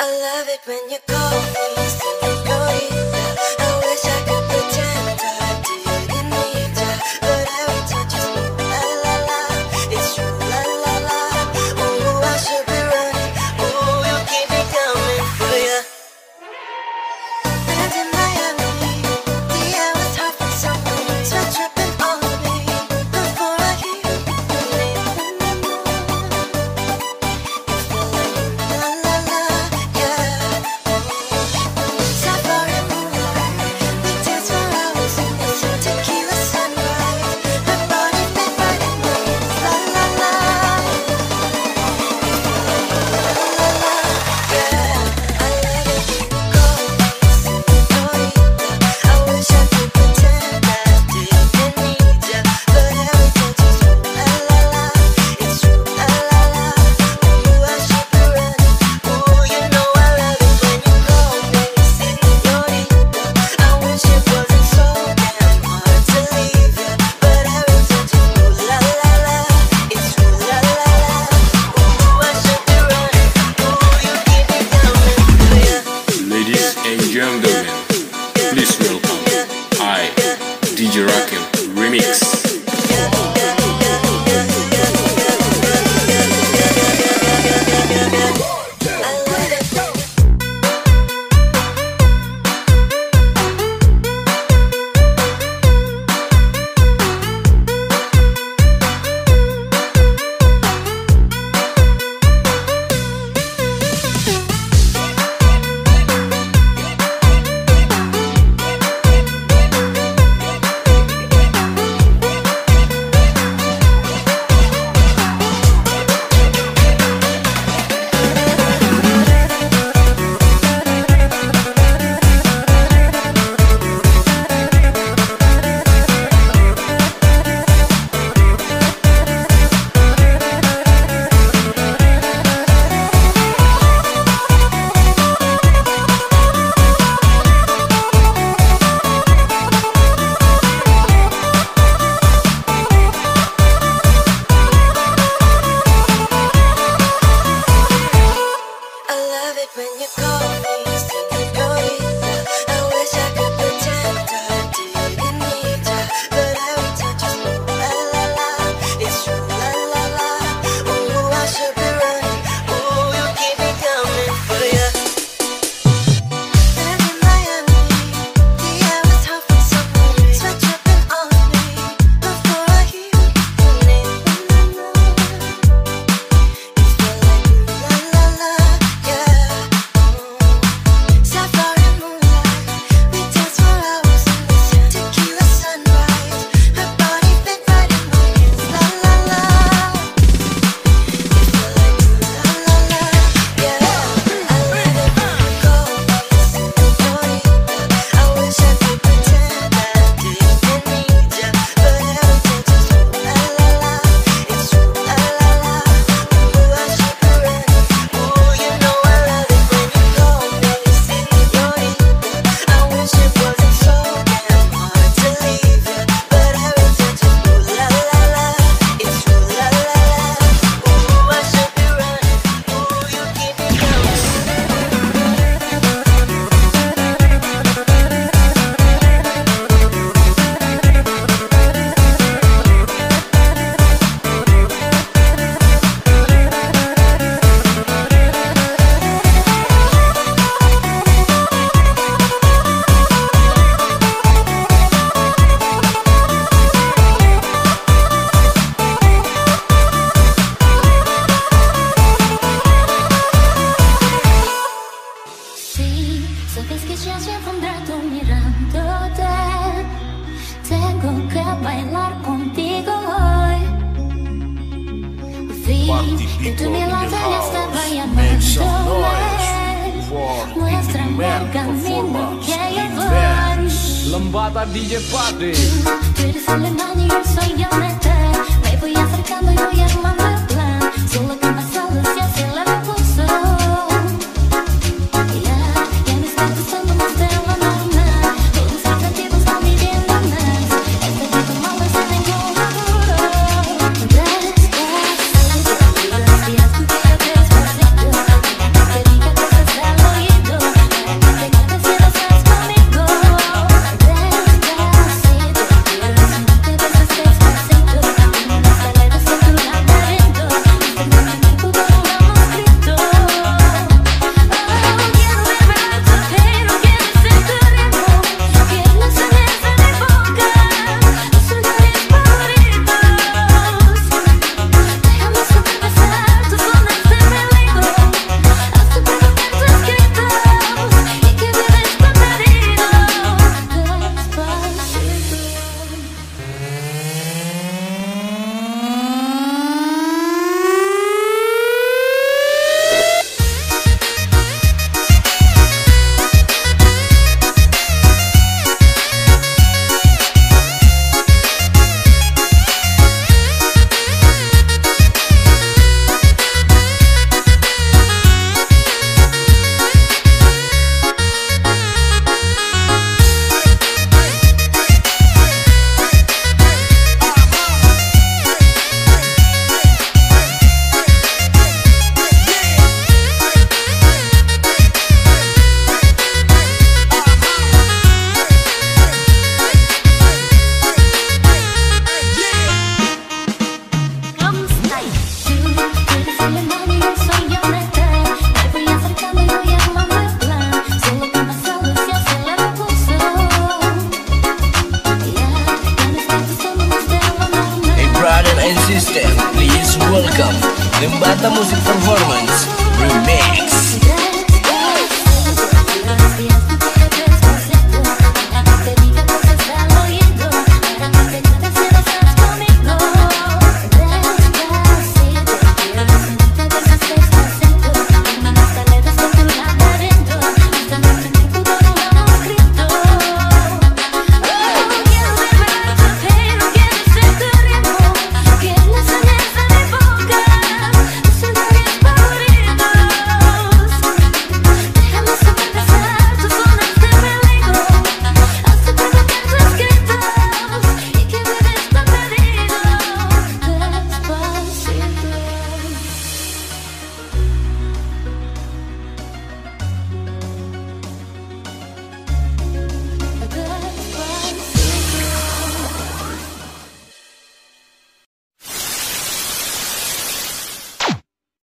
I love it when you call me. DJ Rakim Remix. distancias y fundado mirándote. Tengo que bailar contigo hoy. Que tú me la estaba llamándome. Muéstrame el que eu voy. Lambada DJ Party. Tú eres el hermano y yo soy amante. Me voy acercando